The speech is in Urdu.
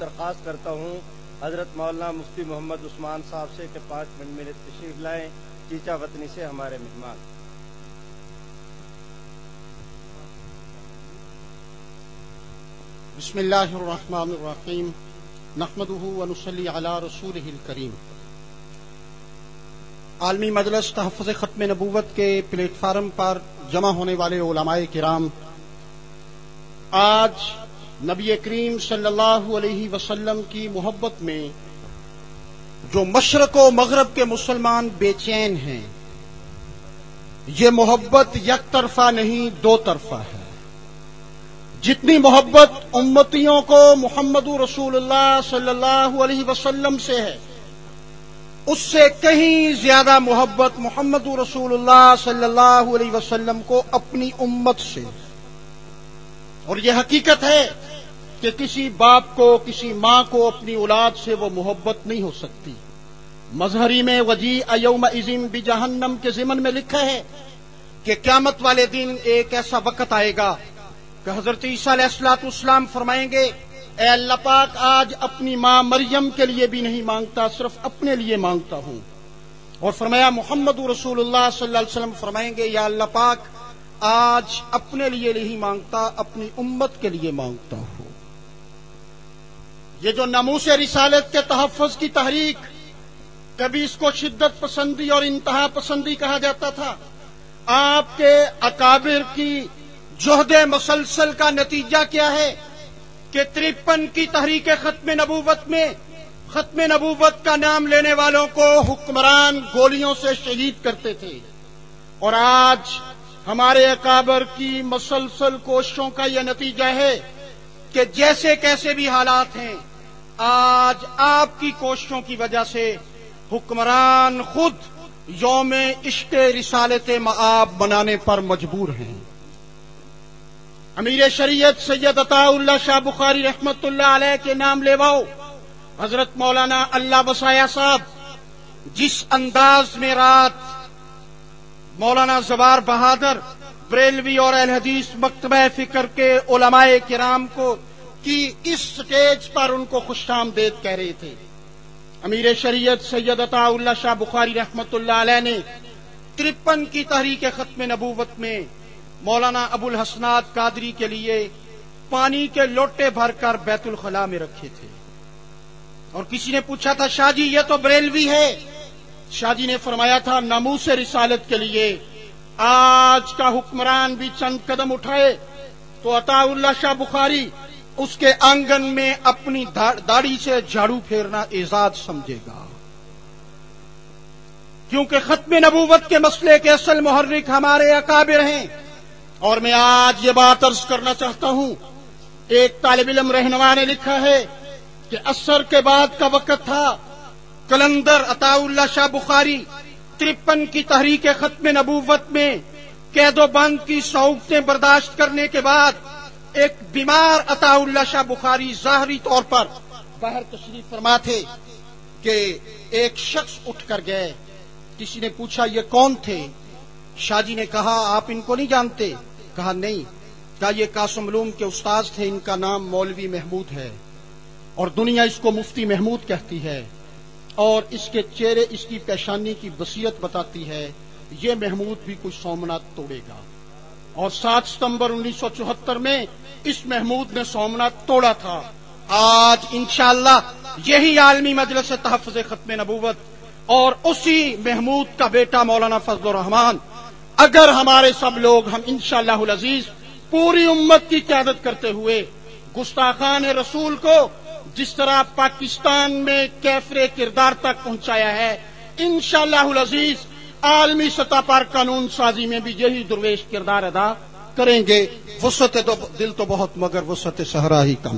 درخواست کرتا ہوں، حضرت بسم اللہ الرحمن الرحیم۔ نحمده ونصلي على رسوله الكريم عالمی مجلس تحفظ ختم نبوت کے پلیٹ فارم پر جمع ہونے والے علماء کرام، آج نبی کریم صلی اللہ علیہ وسلم کی محبت میں جو مشرق و مغرب کے مسلمان بے چین ہیں، یہ محبت یک طرفہ نہیں، دو طرفہ ہے۔ جتنی محبت امتیوں کو محمد رسول اللہ صلی اللہ علیہ وسلم سے ہے، اس سے کہیں زیادہ محبت محمد رسول اللہ صلی اللہ علیہ وسلم کو اپنی امت سے۔ اور یہ حقیقت ہے کہ کسی باپ کو، کسی ماں کو اپنی اولاد سے وہ محبت نہیں ہو سکتی۔ مظہری میں وجی ایوم عظیم بھی جہنم کے ضمن میں لکھا ہے کہ قیامت والے دن ایک ایسا وقت آئے گا کہ حضرت عیسیٰ علیہ السلاط اسلام فرمائیں گے، اے اللہ پاک، آج اپنی ماں مریم کے لیے بھی نہیں مانگتا، صرف اپنے لیے مانگتا ہوں۔ اور فرمایا، محمد رسول اللہ صلی اللہ علیہ وسلم فرمائیں گے، یا اللہ پاک آج اپنے لیے نہیں مانگتا، اپنی امت کے لیے مانگتا ہوں۔ یہ جو نموس رسالت کے تحفظ کی تحریک، کبھی اس کو شدت پسندی اور انتہا پسندی کہا جاتا تھا۔ آپ کے اکابر کی جوہد مسلسل کا نتیجہ کیا ہے؟ کہ ترپن کی تحریک ختم نبوت میں، ختم نبوت کا نام لینے والوں کو حکمران گولیوں سے شہید کرتے تھے۔ اور آج ہمارے اکابر کی مسلسل کوششوں کا یہ نتیجہ ہے کہ جیسے کیسے بھی حالات ہیں، آج آپ کی کوششوں کی وجہ سے حکمران خود یوم عشق رسالت معاب بنانے پر مجبور ہیں۔ امیر شریعت سید عطا اللہ شاہ بخاری رحمت اللہ علیہ کے نام لیواؤ حضرت مولانا اللہ وسایا صاحب، جس انداز میں رات مولانا زبار بہادر، بریلوی اور الحدیث مکتبہ فکر کے علماء کرام کو کی اس سٹیج پر ان کو خوش آمدید کہہ رہے تھے۔ امیر شریعت سید عطا اللہ شاہ بخاری رحمت اللہ علیہ نے ترپن کی تحریک ختم نبوت میں مولانا ابو الحسنات قادری کے لیے پانی کے لوٹے بھر کر بیت الخلاء میں رکھے تھے۔ اور کسی نے پوچھا تھا، شاہ جی یہ تو بریلوی ہے شاہ جی نے فرمایا تھا نموس رسالت کے لیے، آج کا حکمران بھی چند قدم اٹھائے، تو عطا اللہ شاہ بخاری اس کے آنگن میں اپنی داڑھی سے جھاڑو پھیرنا اعزاز سمجھے گا۔ کیونکہ ختم نبوت کے مسئلے کے اصل محرک ہمارے اکابر ہیں۔ اور میں آج یہ بات عرض کرنا چاہتا ہوں، ایک طالب علم رہنما نے لکھا ہے کہ اثر کے بعد کا وقت تھا کلندر عطا اللہ شاہ بخاری ترپن کی تحریک ختم نبوت میں قید و بند کی سعودتیں برداشت کرنے کے بعد ایک بیمار عطا اللہ شاہ بخاری ظاہری طور پر باہر تشریف فرما تھے کہ ایک شخص اٹھ کر گئے۔ کسی نے پوچھا، یہ کون تھے؟ شاہ جی نے کہا، آپ ان کو نہیں جانتے۔ کہا، نہیں۔ کہا، یہ قاسم علوم کے استاذ تھے، ان کا نام مولوی محمود ہے اور دنیا اس کو مفتی محمود کہتی ہے۔ اور اس کے چہرے اس کی پیشانی کی وسیعت بتاتی ہے، یہ محمود بھی کچھ سومنات توڑے گا۔ اور سات ستمبر انیس سو چوہتر میں اس محمود نے سومنات توڑا تھا۔ آج انشاءاللہ یہی عالمی مجلس تحفظ ختم نبوت اور اسی محمود کا بیٹا مولانا فضل الرحمان اگر ہمارے سب لوگ ہم انشاءاللہ شاء العزیز پوری امت کی قیادت کرتے ہوئے گستاخان رسول کو جس طرح پاکستان میں کیفرے کردار تک پہنچایا ہے، انشاءاللہ شاء العزیز عالمی سطح پر قانون سازی میں بھی یہی درویش کردار ادا کریں گے۔ وسط دل تو بہت، مگر وسط صحرا ہی کم۔